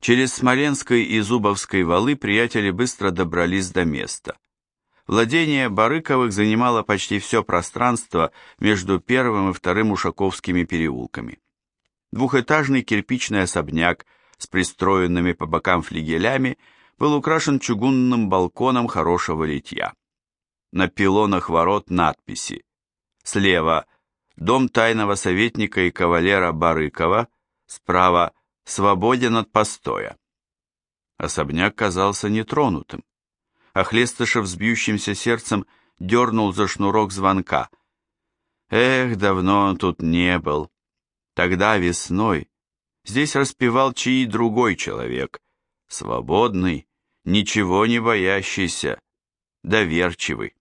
Через Смоленской и Зубовской валы приятели быстро добрались до места. Владение Барыковых занимало почти все пространство между первым и вторым Ушаковскими переулками. Двухэтажный кирпичный особняк с пристроенными по бокам флигелями был украшен чугунным балконом хорошего литья. На пилонах ворот надписи. Слева «Дом тайного советника и кавалера Барыкова», справа «Свободен от постоя». Особняк казался нетронутым а Хлестышев с бьющимся сердцем дернул за шнурок звонка. Эх, давно он тут не был. Тогда весной здесь распевал чьи другой человек, свободный, ничего не боящийся, доверчивый.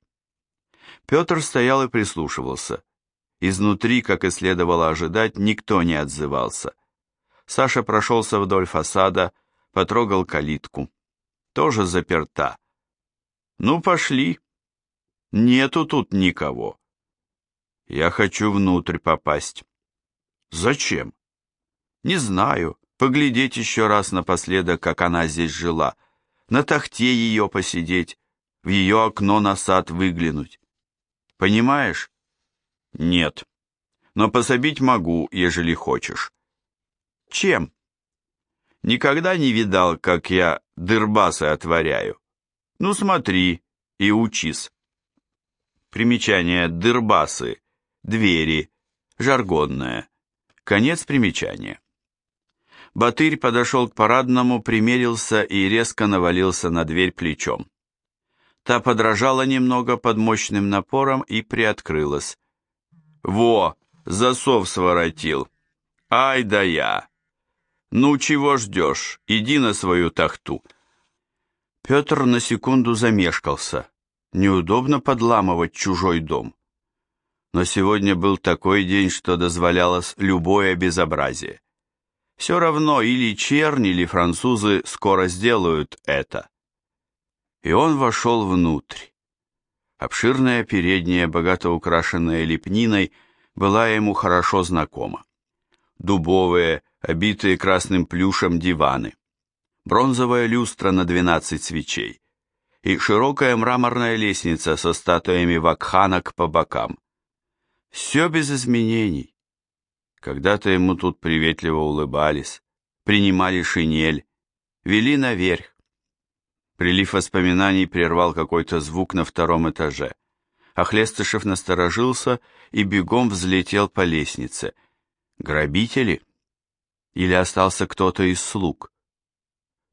Петр стоял и прислушивался. Изнутри, как и следовало ожидать, никто не отзывался. Саша прошелся вдоль фасада, потрогал калитку. Тоже заперта. Ну, пошли. Нету тут никого. Я хочу внутрь попасть. Зачем? Не знаю. Поглядеть еще раз напоследок, как она здесь жила. На тахте ее посидеть, в ее окно на сад выглянуть. Понимаешь? Нет. Но пособить могу, ежели хочешь. Чем? Никогда не видал, как я дырбасы отворяю. Ну смотри и учись. Примечание дырбасы, двери, жаргонное. Конец примечания. Батырь подошел к парадному, примерился и резко навалился на дверь плечом. Та подражала немного под мощным напором и приоткрылась. «Во, засов своротил! Ай да я! Ну чего ждешь? Иди на свою тахту!» Петр на секунду замешкался. Неудобно подламывать чужой дом. Но сегодня был такой день, что дозволялось любое безобразие. Все равно или черни, или французы скоро сделают это. И он вошел внутрь. Обширная передняя, богато украшенная лепниной, была ему хорошо знакома. Дубовые, обитые красным плюшем диваны бронзовая люстра на 12 свечей и широкая мраморная лестница со статуями вакханок по бокам. Все без изменений. Когда-то ему тут приветливо улыбались, принимали шинель, вели наверх. Прилив воспоминаний прервал какой-то звук на втором этаже. Ахлестышев насторожился и бегом взлетел по лестнице. Грабители? Или остался кто-то из слуг?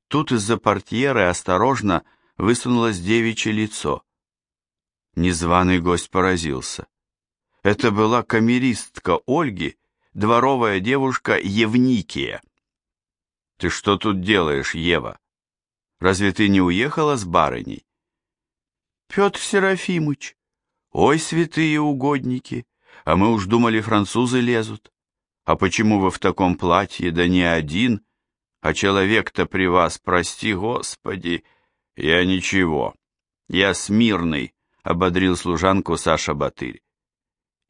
Тут из-за портьеры осторожно высунулось девичье лицо. Незваный гость поразился. Это была камеристка Ольги, дворовая девушка Евникия. «Ты что тут делаешь, Ева? Разве ты не уехала с барыней?» «Петр Серафимыч, ой, святые угодники, а мы уж думали, французы лезут. А почему вы в таком платье, да не один?» А человек-то при вас, прости господи, я ничего. Я смирный, ободрил служанку Саша Батырь.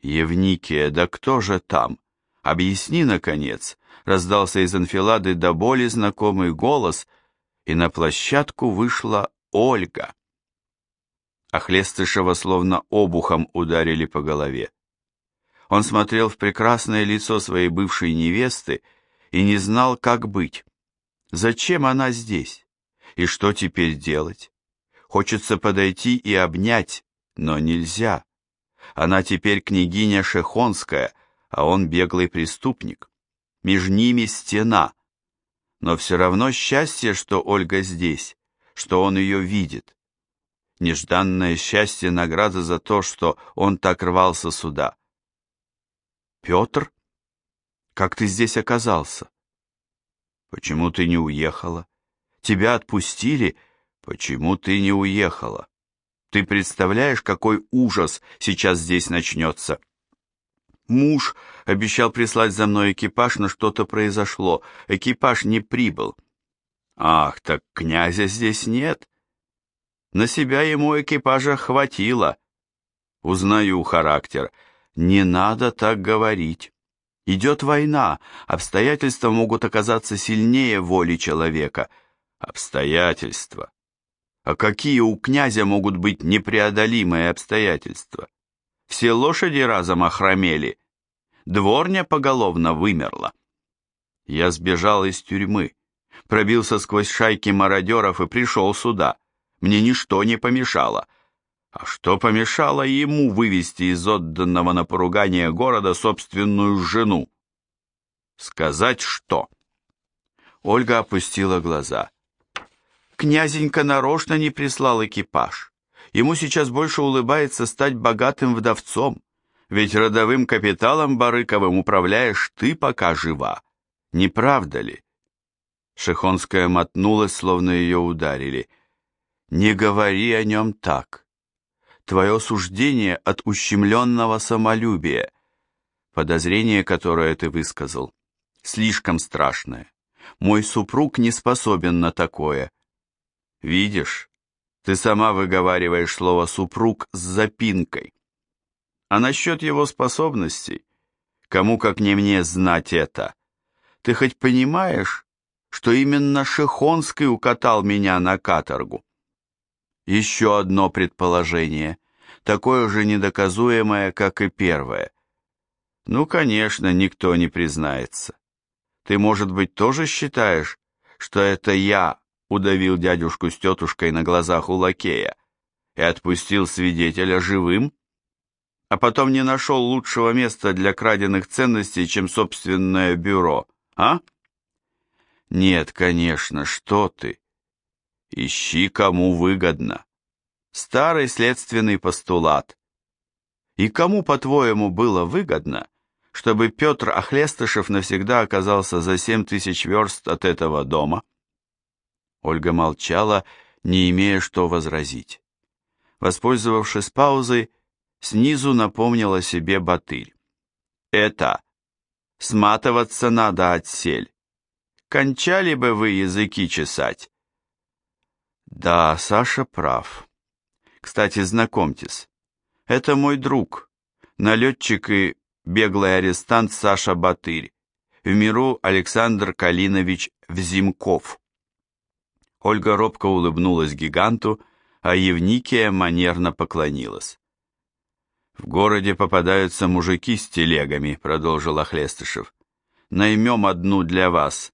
Евникия, да кто же там? Объясни, наконец, раздался из анфилады до боли знакомый голос, и на площадку вышла Ольга. Ахлестышева словно обухом ударили по голове. Он смотрел в прекрасное лицо своей бывшей невесты и не знал, как быть. Зачем она здесь? И что теперь делать? Хочется подойти и обнять, но нельзя. Она теперь княгиня Шехонская, а он беглый преступник. Между ними стена. Но все равно счастье, что Ольга здесь, что он ее видит. Нежданное счастье награда за то, что он так рвался сюда. Петр? Как ты здесь оказался? Почему ты не уехала? Тебя отпустили? Почему ты не уехала? Ты представляешь, какой ужас сейчас здесь начнется? Муж обещал прислать за мной экипаж, но что-то произошло. Экипаж не прибыл. Ах, так князя здесь нет. На себя ему экипажа хватило. Узнаю характер. Не надо так говорить. Идет война, обстоятельства могут оказаться сильнее воли человека. Обстоятельства. А какие у князя могут быть непреодолимые обстоятельства? Все лошади разом охромели. Дворня поголовно вымерла. Я сбежал из тюрьмы, пробился сквозь шайки мародеров и пришел сюда. Мне ничто не помешало. А что помешало ему вывести из отданного на поругание города собственную жену? Сказать что? Ольга опустила глаза. Князенька нарочно не прислал экипаж. Ему сейчас больше улыбается стать богатым вдовцом, ведь родовым капиталом Барыковым управляешь ты, пока жива. Не правда ли? Шехонская мотнулась, словно ее ударили. Не говори о нем так твое суждение от ущемленного самолюбия. Подозрение, которое ты высказал, слишком страшное. Мой супруг не способен на такое. Видишь, ты сама выговариваешь слово «супруг» с запинкой. А насчет его способностей, кому как не мне знать это? Ты хоть понимаешь, что именно Шехонский укатал меня на каторгу? Еще одно предположение, такое же недоказуемое, как и первое. Ну, конечно, никто не признается. Ты, может быть, тоже считаешь, что это я удавил дядюшку с тетушкой на глазах у лакея и отпустил свидетеля живым? А потом не нашел лучшего места для краденных ценностей, чем собственное бюро, а? Нет, конечно, что ты. Ищи, кому выгодно. Старый следственный постулат. И кому, по-твоему, было выгодно, чтобы Петр Охлестышев навсегда оказался за семь тысяч верст от этого дома? Ольга молчала, не имея что возразить. Воспользовавшись паузой, снизу напомнила себе Батырь. «Это! Сматываться надо отсель. Кончали бы вы языки чесать!» Да, Саша прав. Кстати, знакомьтесь, это мой друг, налетчик и беглый арестант Саша Батырь, в миру Александр Калинович Взимков. Ольга робко улыбнулась гиганту, а Евникия манерно поклонилась. «В городе попадаются мужики с телегами», — продолжил Охлестышев. «Наймем одну для вас,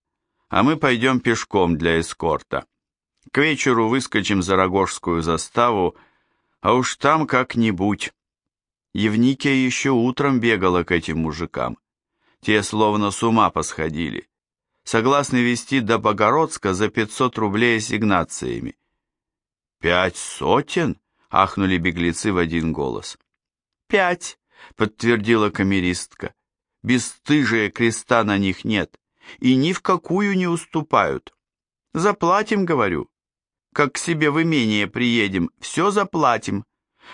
а мы пойдем пешком для эскорта». К вечеру выскочим за Рогожскую заставу, а уж там как-нибудь. Евникия еще утром бегала к этим мужикам. Те словно с ума посходили. Согласны вести до Богородска за пятьсот рублей ассигнациями. «Пять сотен?» — ахнули беглецы в один голос. «Пять!» — подтвердила камеристка. «Бесстыжие креста на них нет, и ни в какую не уступают. Заплатим, говорю как к себе в имение приедем, все заплатим.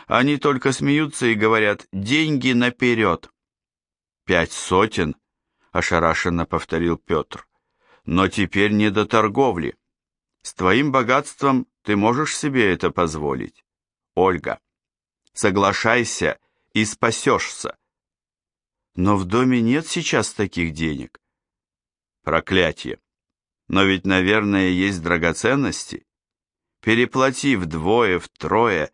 Они только смеются и говорят «деньги наперед». «Пять сотен», — ошарашенно повторил Петр. «Но теперь не до торговли. С твоим богатством ты можешь себе это позволить. Ольга, соглашайся и спасешься». «Но в доме нет сейчас таких денег». «Проклятие! Но ведь, наверное, есть драгоценности» переплати вдвое, втрое,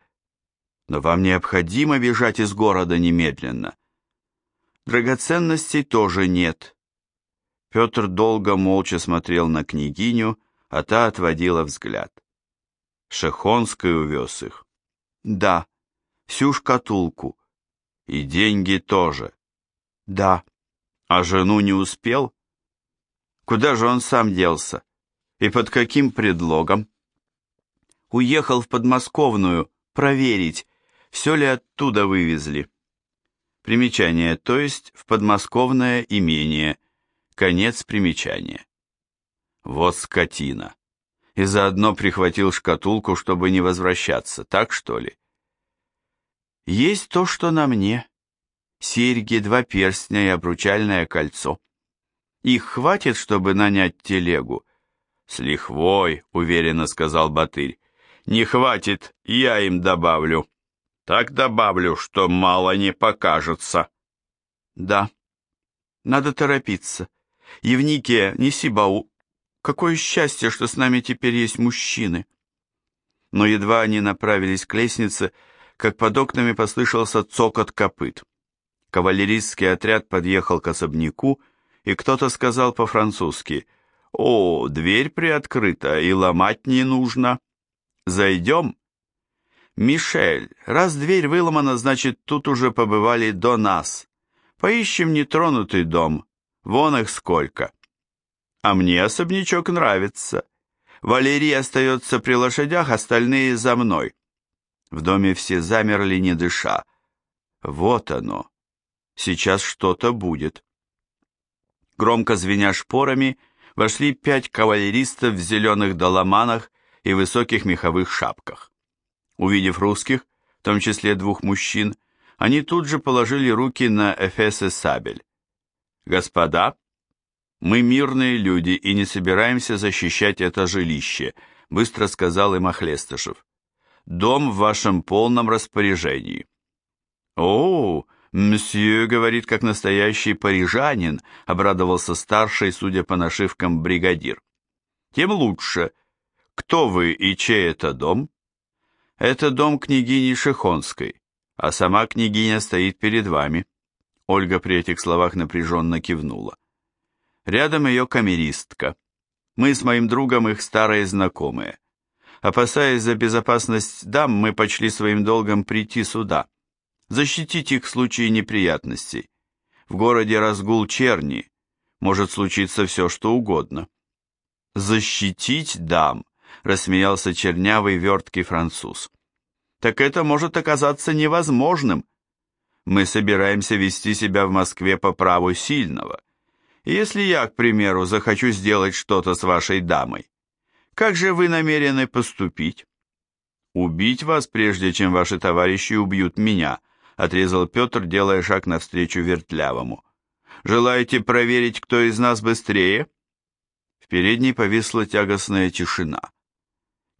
но вам необходимо бежать из города немедленно. Драгоценностей тоже нет. Петр долго молча смотрел на княгиню, а та отводила взгляд. Шехонский увез их. Да, всю шкатулку. И деньги тоже. Да. А жену не успел? Куда же он сам делся? И под каким предлогом? Уехал в подмосковную проверить, все ли оттуда вывезли. Примечание, то есть в подмосковное имение. Конец примечания. Вот скотина. И заодно прихватил шкатулку, чтобы не возвращаться, так что ли? Есть то, что на мне. Серьги, два перстня и обручальное кольцо. Их хватит, чтобы нанять телегу? С лихвой, уверенно сказал Батырь. Не хватит, я им добавлю. Так добавлю, что мало не покажется. Да. Надо торопиться. Евникия, неси бау. Какое счастье, что с нами теперь есть мужчины. Но едва они направились к лестнице, как под окнами послышался цокот копыт. Кавалеристский отряд подъехал к особняку, и кто-то сказал по-французски «О, дверь приоткрыта, и ломать не нужно. Зайдем?» «Мишель, раз дверь выломана, значит, тут уже побывали до нас. Поищем нетронутый дом. Вон их сколько». «А мне особнячок нравится. Валерий остается при лошадях, остальные за мной». В доме все замерли, не дыша. Вот оно. Сейчас что-то будет. Громко звеня шпорами, вошли пять кавалеристов в зеленых доломанах и высоких меховых шапках. Увидев русских, в том числе двух мужчин, они тут же положили руки на эфесы сабель. «Господа, мы мирные люди и не собираемся защищать это жилище», быстро сказал им Охлестышев. «Дом в вашем полном распоряжении». «О, «Мсье говорит, как настоящий парижанин», — обрадовался старший, судя по нашивкам, бригадир. «Тем лучше. Кто вы и чей это дом?» «Это дом княгини Шихонской, а сама княгиня стоит перед вами». Ольга при этих словах напряженно кивнула. Рядом ее камеристка. Мы с моим другом их старые знакомые. Опасаясь за безопасность дам, мы почли своим долгом прийти сюда защитить их в случае неприятностей. В городе разгул черни, может случиться все, что угодно. «Защитить дам», — рассмеялся чернявый верткий француз. «Так это может оказаться невозможным. Мы собираемся вести себя в Москве по праву сильного. Если я, к примеру, захочу сделать что-то с вашей дамой, как же вы намерены поступить? Убить вас, прежде чем ваши товарищи убьют меня», отрезал Петр, делая шаг навстречу Вертлявому. «Желаете проверить, кто из нас быстрее?» В передней повисла тягостная тишина.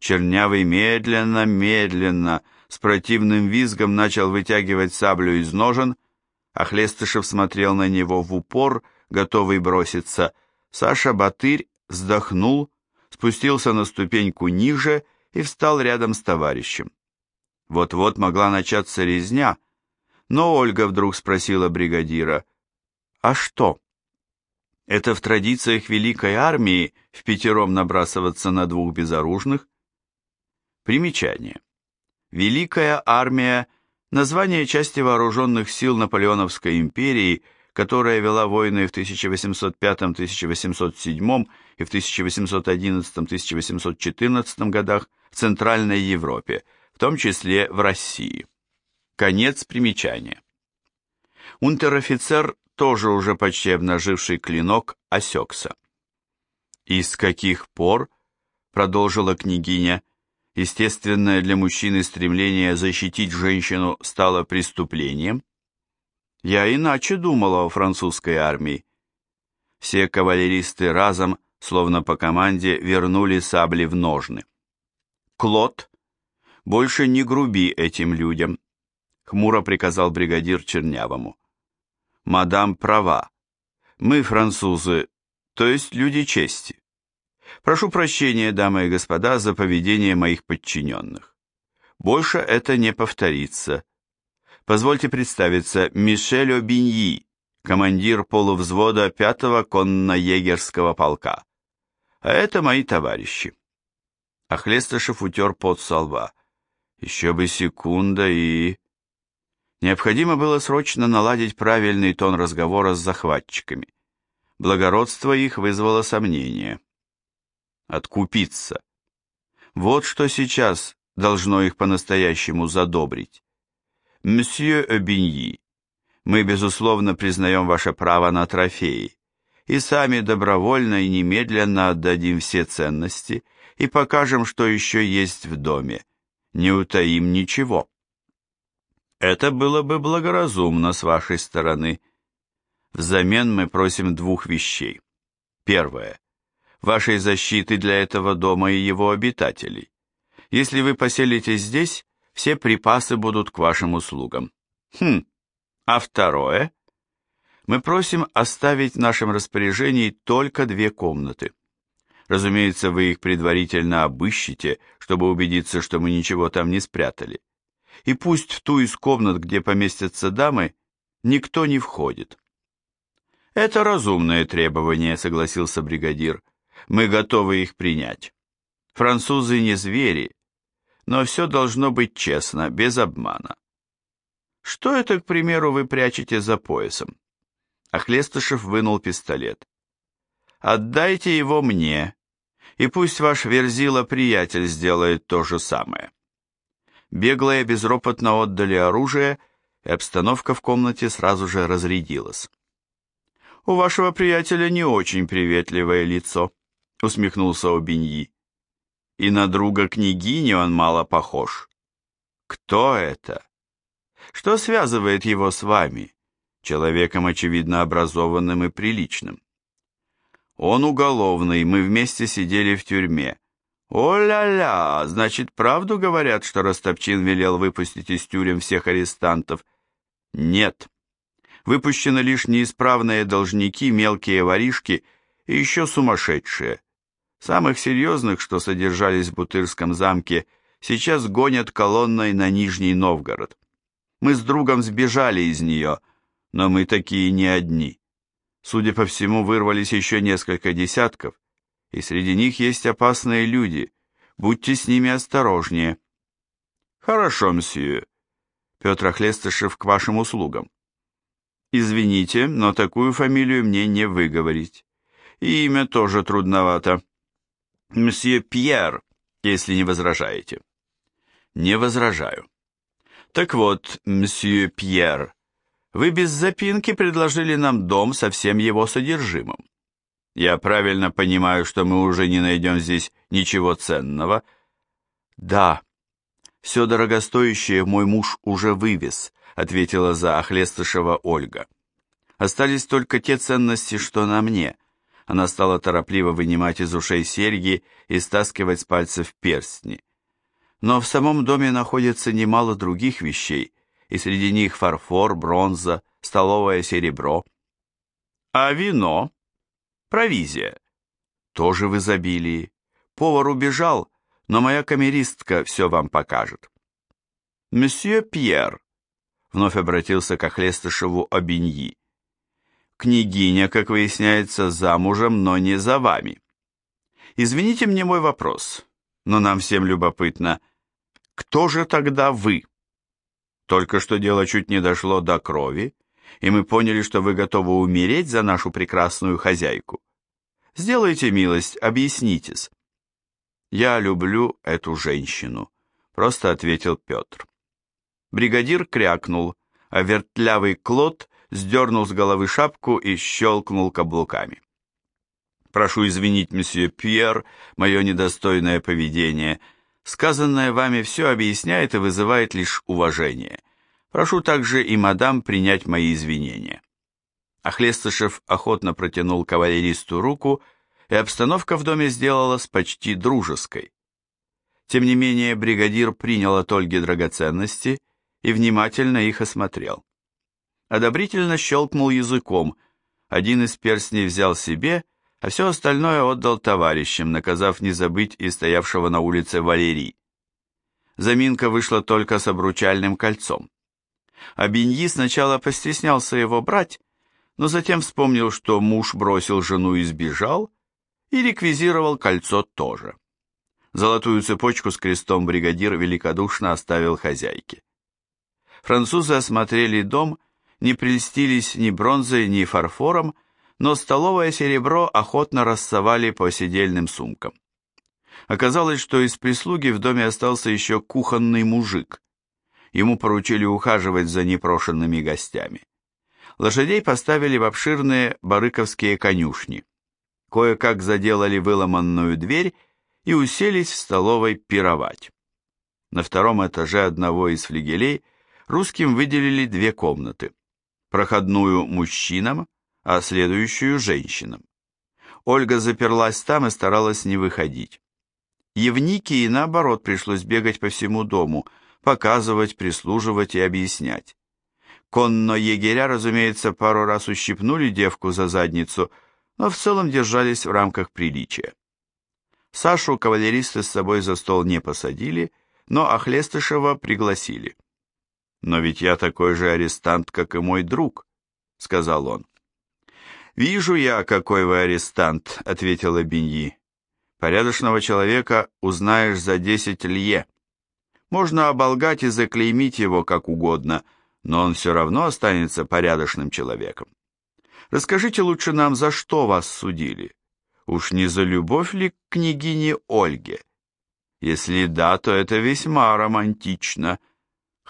Чернявый медленно, медленно, с противным визгом начал вытягивать саблю из ножен, а Хлестышев смотрел на него в упор, готовый броситься. Саша Батырь вздохнул, спустился на ступеньку ниже и встал рядом с товарищем. Вот-вот могла начаться резня, но Ольга вдруг спросила бригадира, «А что?» Это в традициях Великой Армии в пятером набрасываться на двух безоружных? Примечание. Великая Армия – название части вооруженных сил Наполеоновской империи, которая вела войны в 1805-1807 и в 1811-1814 годах в Центральной Европе, в том числе в России. Конец примечания. Унтер-офицер, тоже уже почти обнаживший клинок, осекся. «И с каких пор?» — продолжила княгиня. «Естественное для мужчины стремление защитить женщину стало преступлением?» «Я иначе думала о французской армии». Все кавалеристы разом, словно по команде, вернули сабли в ножны. «Клод, больше не груби этим людям хмуро приказал бригадир Чернявому. «Мадам права. Мы, французы, то есть люди чести. Прошу прощения, дамы и господа, за поведение моих подчиненных. Больше это не повторится. Позвольте представиться, Мишель Обиньи, командир полувзвода 5-го конно-егерского полка. А это мои товарищи». Ахлестышев утер пот со лба. Еще бы секунда и... Необходимо было срочно наладить правильный тон разговора с захватчиками. Благородство их вызвало сомнение. Откупиться. Вот что сейчас должно их по-настоящему задобрить. Мсье Обиньи, мы, безусловно, признаем ваше право на трофеи и сами добровольно и немедленно отдадим все ценности и покажем, что еще есть в доме. Не утаим ничего. Это было бы благоразумно с вашей стороны. Взамен мы просим двух вещей. Первое. Вашей защиты для этого дома и его обитателей. Если вы поселитесь здесь, все припасы будут к вашим услугам. Хм. А второе? Мы просим оставить в нашем распоряжении только две комнаты. Разумеется, вы их предварительно обыщите, чтобы убедиться, что мы ничего там не спрятали. И пусть в ту из комнат, где поместятся дамы, никто не входит. Это разумное требование, согласился бригадир. Мы готовы их принять. Французы не звери, но все должно быть честно, без обмана. Что это, к примеру, вы прячете за поясом? Ахлестышев вынул пистолет. Отдайте его мне, и пусть ваш верзила-приятель сделает то же самое. Беглые безропотно отдали оружие, и обстановка в комнате сразу же разрядилась. «У вашего приятеля не очень приветливое лицо», — усмехнулся Обиньи. «И на друга княгини он мало похож». «Кто это? Что связывает его с вами, человеком, очевидно, образованным и приличным?» Он уголовный, мы вместе сидели в тюрьме. О-ля-ля, значит, правду говорят, что Ростопчин велел выпустить из тюрем всех арестантов? Нет. Выпущены лишь неисправные должники, мелкие воришки и еще сумасшедшие. Самых серьезных, что содержались в Бутырском замке, сейчас гонят колонной на Нижний Новгород. Мы с другом сбежали из нее, но мы такие не одни. Судя по всему, вырвались еще несколько десятков, и среди них есть опасные люди. Будьте с ними осторожнее. Хорошо, мсье. Петр Охлестышев к вашим услугам. Извините, но такую фамилию мне не выговорить. И имя тоже трудновато. Мсье Пьер, если не возражаете. Не возражаю. Так вот, мсье Пьер, вы без запинки предложили нам дом со всем его содержимым. Я правильно понимаю, что мы уже не найдем здесь ничего ценного? Да. Все дорогостоящее мой муж уже вывез, ответила за Охлестышева Ольга. Остались только те ценности, что на мне. Она стала торопливо вынимать из ушей серьги и стаскивать с пальцев перстни. Но в самом доме находится немало других вещей, и среди них фарфор, бронза, столовое серебро. А вино? Провизия. Тоже в изобилии. Повар убежал, но моя камеристка все вам покажет. Месье Пьер, вновь обратился к Охлестышеву Обиньи. Княгиня, как выясняется, замужем, но не за вами. Извините мне мой вопрос, но нам всем любопытно, кто же тогда вы? Только что дело чуть не дошло до крови, и мы поняли, что вы готовы умереть за нашу прекрасную хозяйку. Сделайте милость, объяснитесь. Я люблю эту женщину, просто ответил Петр. Бригадир крякнул, а вертлявый Клод сдернул с головы шапку и щелкнул каблуками. Прошу извинить, месье Пьер, мое недостойное поведение — Сказанное вами все объясняет и вызывает лишь уважение. Прошу также и мадам принять мои извинения». Ахлестышев охотно протянул кавалеристу руку, и обстановка в доме сделалась почти дружеской. Тем не менее, бригадир принял от Ольги драгоценности и внимательно их осмотрел. Одобрительно щелкнул языком, один из перстней взял себе, а все остальное отдал товарищам, наказав не забыть и стоявшего на улице Валерий. Заминка вышла только с обручальным кольцом. А Беньи сначала постеснялся его брать, но затем вспомнил, что муж бросил жену и сбежал, и реквизировал кольцо тоже. Золотую цепочку с крестом бригадир великодушно оставил хозяйке. Французы осмотрели дом, не прельстились ни бронзой, ни фарфором, но столовое серебро охотно рассовали по сидельным сумкам. Оказалось, что из прислуги в доме остался еще кухонный мужик. Ему поручили ухаживать за непрошенными гостями. Лошадей поставили в обширные барыковские конюшни. Кое-как заделали выломанную дверь и уселись в столовой пировать. На втором этаже одного из флигелей русским выделили две комнаты. Проходную мужчинам, а следующую женщинам. Ольга заперлась там и старалась не выходить. Евникии, наоборот, пришлось бегать по всему дому, показывать, прислуживать и объяснять. Конно-егеря, разумеется, пару раз ущипнули девку за задницу, но в целом держались в рамках приличия. Сашу кавалеристы с собой за стол не посадили, но Ахлестышева пригласили. «Но ведь я такой же арестант, как и мой друг», — сказал он. «Вижу я, какой вы арестант», — ответила Беньи. «Порядочного человека узнаешь за десять лье. Можно оболгать и заклеймить его как угодно, но он все равно останется порядочным человеком. Расскажите лучше нам, за что вас судили? Уж не за любовь ли к княгине Ольге? Если да, то это весьма романтично,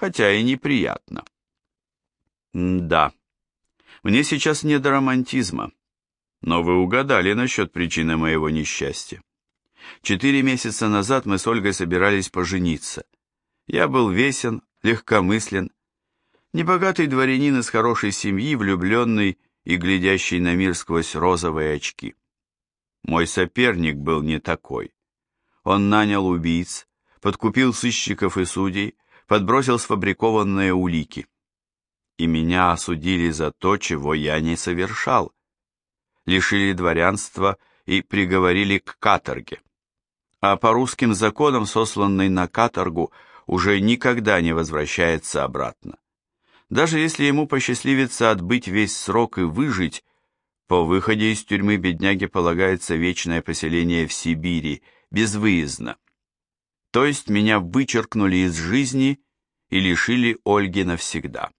хотя и неприятно». «Да», мне сейчас не до романтизма. Но вы угадали насчет причины моего несчастья. Четыре месяца назад мы с Ольгой собирались пожениться. Я был весен, легкомыслен, небогатый дворянин из хорошей семьи, влюбленный и глядящий на мир сквозь розовые очки. Мой соперник был не такой. Он нанял убийц, подкупил сыщиков и судей, подбросил сфабрикованные улики и меня осудили за то, чего я не совершал. Лишили дворянства и приговорили к каторге. А по русским законам сосланный на каторгу уже никогда не возвращается обратно. Даже если ему посчастливится отбыть весь срок и выжить, по выходе из тюрьмы бедняге полагается вечное поселение в Сибири, безвыездно. То есть меня вычеркнули из жизни и лишили Ольги навсегда.